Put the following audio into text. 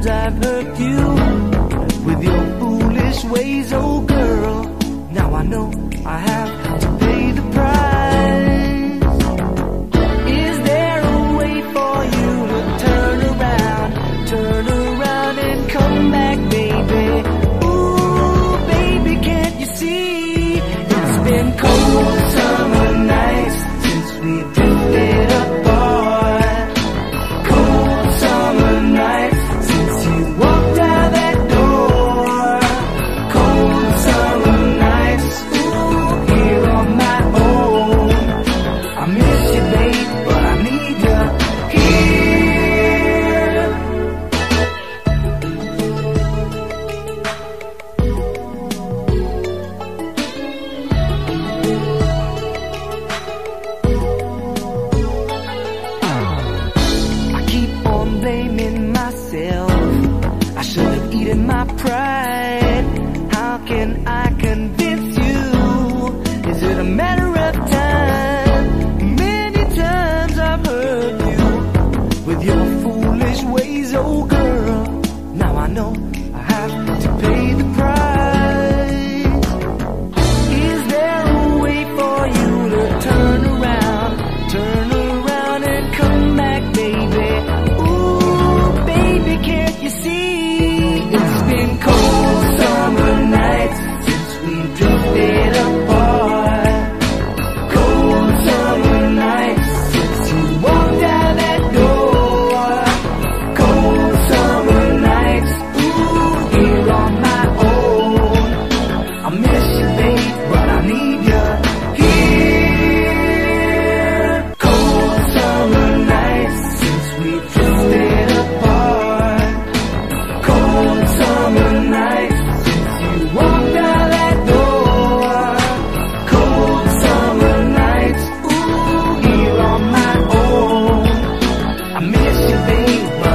times I've hurt you with your foolish ways, oh girl. Now I know I have in my pride. Ooh.